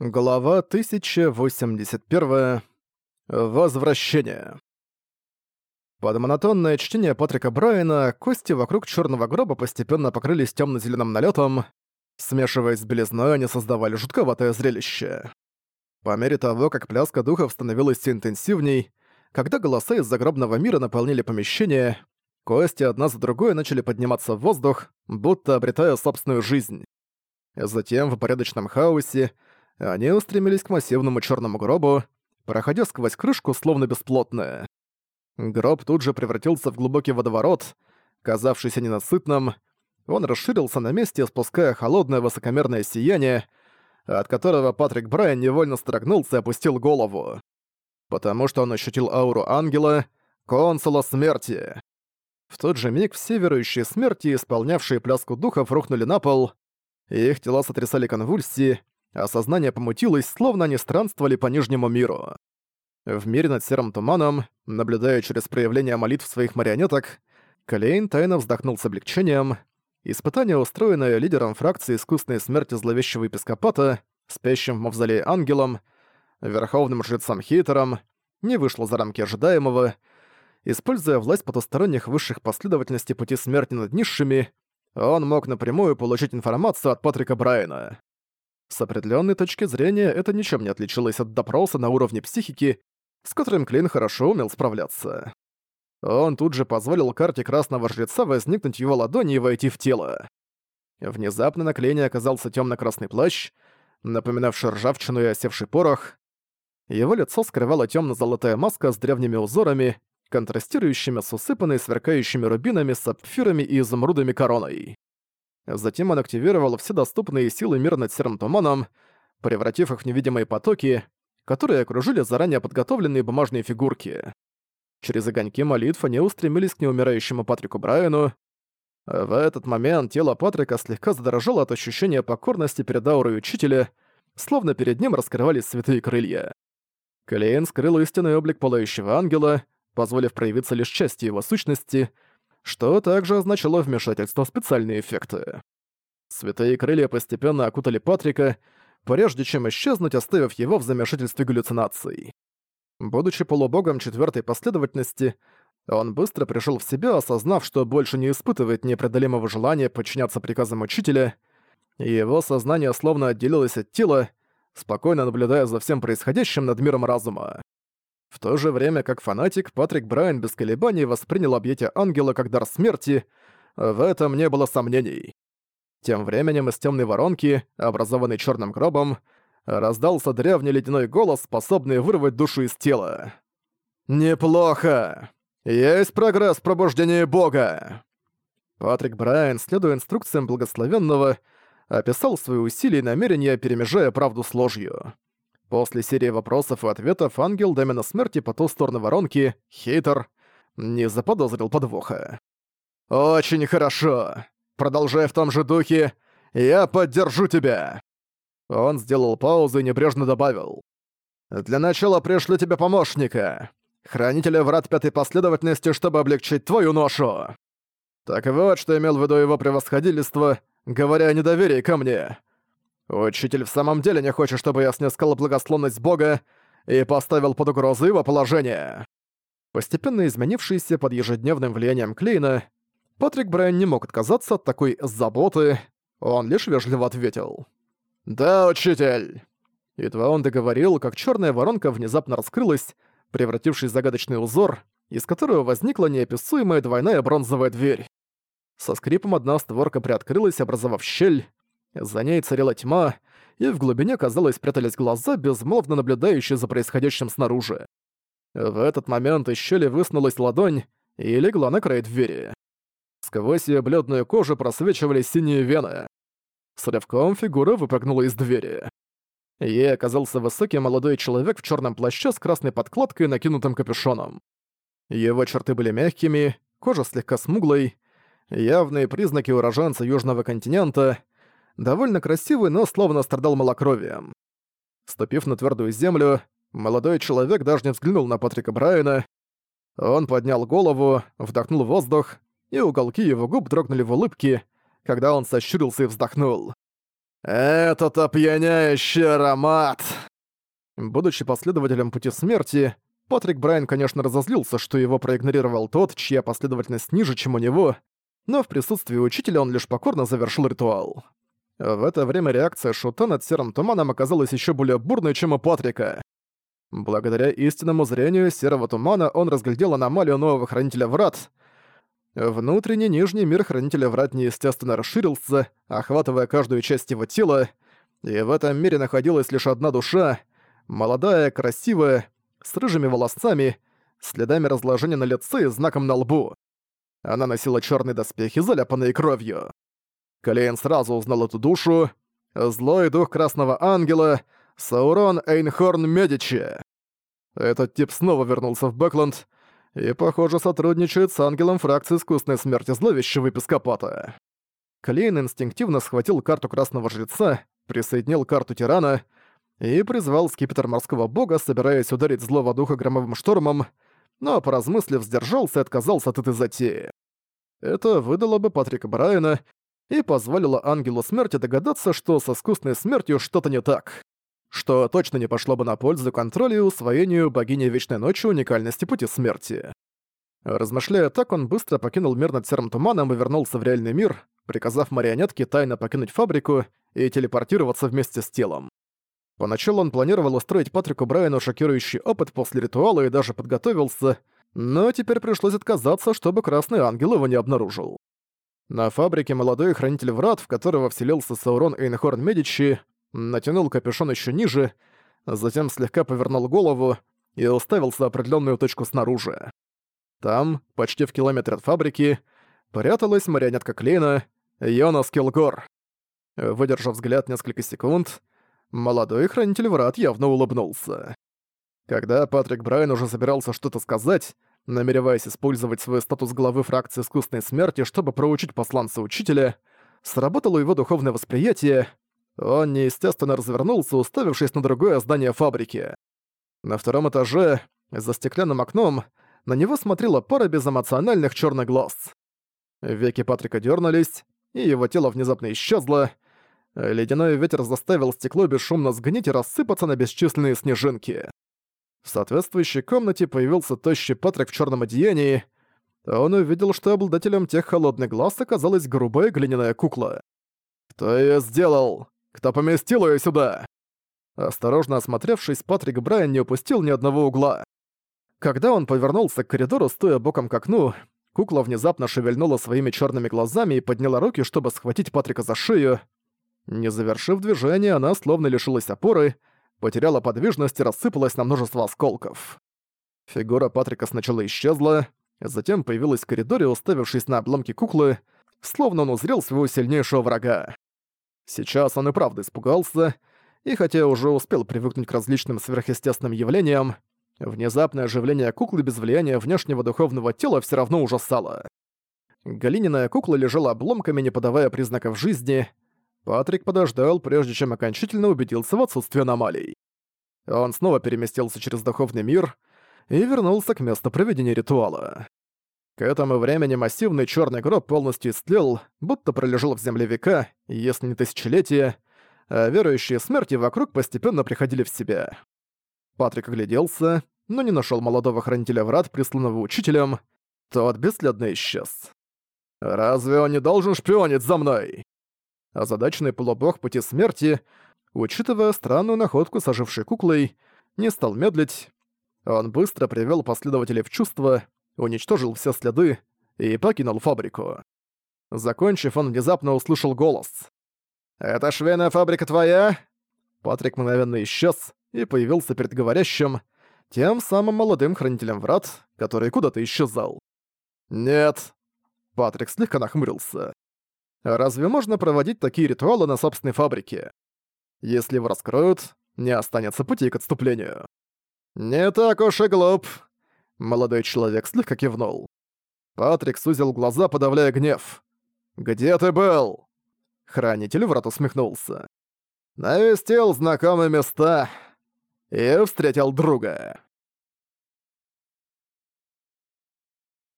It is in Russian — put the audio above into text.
Глава 1081. Возвращение. Под монотонное чтение Патрика Брайана кости вокруг черного гроба постепенно покрылись темно зеленым налетом. Смешиваясь с белизной, они создавали жутковатое зрелище. По мере того, как пляска духов становилась все интенсивней, когда голоса из загробного мира наполнили помещение, кости одна за другой начали подниматься в воздух, будто обретая собственную жизнь. Затем в порядочном хаосе они устремились к массивному черному гробу, проходя сквозь крышку словно бесплотное. Гроб тут же превратился в глубокий водоворот, казавшийся ненасытным. Он расширился на месте, спуская холодное высокомерное сияние, от которого Патрик Брайан невольно строгнулся и опустил голову. Потому что он ощутил ауру ангела, консула смерти. В тот же миг все верующие смерти, исполнявшие пляску духов, рухнули на пол, и их тела сотрясали конвульсии, Осознание помутилось, словно они странствовали по Нижнему миру. В мире над серым туманом, наблюдая через проявление молитв своих марионеток, Калейн тайно вздохнул с облегчением. Испытание, устроенное лидером фракции искусственной смерти зловещего епископата, спящим в мавзолее ангелом, верховным жрецом Хейтером, не вышло за рамки ожидаемого. Используя власть потусторонних высших последовательностей пути смерти над низшими, он мог напрямую получить информацию от Патрика Брайана. С определенной точки зрения это ничем не отличилось от допроса на уровне психики, с которым Клин хорошо умел справляться. Он тут же позволил карте Красного Жреца возникнуть в его ладони и войти в тело. Внезапно на Клине оказался темно красный плащ, напоминавший ржавчину и осевший порох. Его лицо скрывала темно золотая маска с древними узорами, контрастирующими с усыпанной сверкающими рубинами, сапфирами и изумрудами короной. Затем он активировал все доступные силы мира над серым туманом, превратив их в невидимые потоки, которые окружили заранее подготовленные бумажные фигурки. Через огоньки молитв они устремились к неумирающему Патрику Брайану. В этот момент тело Патрика слегка задрожало от ощущения покорности перед аурой учителя, словно перед ним раскрывались святые крылья. Клейн скрыл истинный облик пылающего ангела, позволив проявиться лишь части его сущности — что также означало вмешательство в специальные эффекты. Святые крылья постепенно окутали Патрика, прежде чем исчезнуть, оставив его в замешательстве галлюцинаций. Будучи полубогом четвертой последовательности, он быстро пришел в себя, осознав, что больше не испытывает непреодолимого желания подчиняться приказам учителя, и его сознание словно отделилось от тела, спокойно наблюдая за всем происходящим над миром разума. В то же время, как фанатик, Патрик Брайан без колебаний воспринял объятие ангела как дар смерти, в этом не было сомнений. Тем временем из темной воронки, образованной черным гробом, раздался древний ледяной голос, способный вырвать душу из тела. «Неплохо! Есть прогресс в пробуждении Бога!» Патрик Брайан, следуя инструкциям благословенного, описал свои усилия и намерения, перемежая правду с ложью. После серии вопросов и ответов ангел Домена Смерти по ту сторону воронки, хейтер, не заподозрил подвоха. «Очень хорошо! Продолжая в том же духе, я поддержу тебя!» Он сделал паузу и небрежно добавил. «Для начала пришлю тебе помощника, хранителя врат пятой последовательности, чтобы облегчить твою ношу!» «Так вот, что имел в виду его превосходительство, говоря о недоверии ко мне. Учитель в самом деле не хочет, чтобы я снискал благословность Бога и поставил под угрозу его положение. Постепенно изменившийся под ежедневным влиянием Клейна, Патрик Брайан не мог отказаться от такой заботы, он лишь вежливо ответил. «Да, учитель!» Едва он договорил, как черная воронка внезапно раскрылась, превратившись в загадочный узор, из которого возникла неописуемая двойная бронзовая дверь. Со скрипом одна створка приоткрылась, образовав щель, за ней царила тьма, и в глубине, казалось, спрятались глаза, безмолвно наблюдающие за происходящим снаружи. В этот момент из щели высунулась ладонь и легла на край двери. Сквозь ее бледную кожу просвечивали синие вены. С рывком фигура выпрыгнула из двери. Ей оказался высокий молодой человек в черном плаще с красной подкладкой и накинутым капюшоном. Его черты были мягкими, кожа слегка смуглой, явные признаки уроженца Южного континента, довольно красивый, но словно страдал малокровием. Ступив на твердую землю, молодой человек даже не взглянул на Патрика Брайана. Он поднял голову, вдохнул воздух, и уголки его губ дрогнули в улыбке, когда он сощурился и вздохнул. «Этот опьяняющий аромат!» Будучи последователем пути смерти, Патрик Брайан, конечно, разозлился, что его проигнорировал тот, чья последовательность ниже, чем у него, но в присутствии учителя он лишь покорно завершил ритуал. А в это время реакция Шута над серым туманом оказалась еще более бурной, чем у Патрика. Благодаря истинному зрению серого тумана он разглядел аномалию нового Хранителя Врат. Внутренний нижний мир Хранителя Врат неестественно расширился, охватывая каждую часть его тела, и в этом мире находилась лишь одна душа, молодая, красивая, с рыжими волосами, следами разложения на лице и знаком на лбу. Она носила черные доспехи, заляпанные кровью. Клейн сразу узнал эту душу. Злой дух Красного Ангела — Саурон Эйнхорн Медичи. Этот тип снова вернулся в Бэкленд и, похоже, сотрудничает с ангелом фракции искусной смерти зловещего эпископата. Клейн инстинктивно схватил карту Красного Жреца, присоединил карту Тирана и призвал скипетр морского бога, собираясь ударить злого духа громовым штормом, но, поразмыслив, сдержался и отказался от этой затеи. Это выдало бы Патрика Брайана и позволила ангелу смерти догадаться, что со искусной смертью что-то не так, что точно не пошло бы на пользу контролю и усвоению богини Вечной Ночи уникальности Пути Смерти. Размышляя так, он быстро покинул мир над серым туманом и вернулся в реальный мир, приказав марионетке тайно покинуть фабрику и телепортироваться вместе с телом. Поначалу он планировал устроить Патрику Брайану шокирующий опыт после ритуала и даже подготовился, но теперь пришлось отказаться, чтобы Красный Ангел его не обнаружил. На фабрике молодой хранитель врат, в которого вселился Саурон Эйнхорн Медичи, натянул капюшон еще ниже, затем слегка повернул голову и уставился в определенную точку снаружи. Там, почти в километре от фабрики, пряталась марионетка Клейна Йонас Килгор. Выдержав взгляд несколько секунд, молодой хранитель врат явно улыбнулся. Когда Патрик Брайан уже собирался что-то сказать, намереваясь использовать свой статус главы фракции искусственной смерти, чтобы проучить посланца учителя, сработало его духовное восприятие, он неестественно развернулся, уставившись на другое здание фабрики. На втором этаже, за стеклянным окном, на него смотрела пара безэмоциональных черных глаз. Веки Патрика дернулись, и его тело внезапно исчезло. Ледяной ветер заставил стекло бесшумно сгнить и рассыпаться на бесчисленные снежинки. В соответствующей комнате появился тощий Патрик в черном одеянии. Он увидел, что обладателем тех холодных глаз оказалась грубая глиняная кукла. «Кто ее сделал? Кто поместил ее сюда?» Осторожно осмотревшись, Патрик Брайан не упустил ни одного угла. Когда он повернулся к коридору, стоя боком к окну, кукла внезапно шевельнула своими черными глазами и подняла руки, чтобы схватить Патрика за шею. Не завершив движение, она словно лишилась опоры, потеряла подвижность и рассыпалась на множество осколков. Фигура Патрика сначала исчезла, затем появилась в коридоре, уставившись на обломки куклы, словно он узрел своего сильнейшего врага. Сейчас он и правда испугался, и хотя уже успел привыкнуть к различным сверхъестественным явлениям, внезапное оживление куклы без влияния внешнего духовного тела все равно ужасало. Галининая кукла лежала обломками, не подавая признаков жизни, Патрик подождал, прежде чем окончательно убедился в отсутствии аномалий. Он снова переместился через духовный мир и вернулся к месту проведения ритуала. К этому времени массивный черный гроб полностью истлел, будто пролежал в земле века, если не тысячелетия, а верующие смерти вокруг постепенно приходили в себя. Патрик огляделся, но не нашел молодого хранителя врат, присланного учителем. Тот бесследно исчез. «Разве он не должен шпионить за мной?» А озадаченный полубог пути смерти, учитывая странную находку с ожившей куклой, не стал медлить. Он быстро привел последователей в чувство, уничтожил все следы и покинул фабрику. Закончив, он внезапно услышал голос. «Это швейная фабрика твоя?» Патрик мгновенно исчез и появился перед говорящим, тем самым молодым хранителем врат, который куда-то исчезал. «Нет». Патрик слегка нахмурился. Разве можно проводить такие ритуалы на собственной фабрике? Если его раскроют, не останется пути к отступлению. «Не так уж и глуп», — молодой человек слегка кивнул. Патрик сузил глаза, подавляя гнев. «Где ты был?» Хранитель врат усмехнулся. «Навестил знакомые места и встретил друга».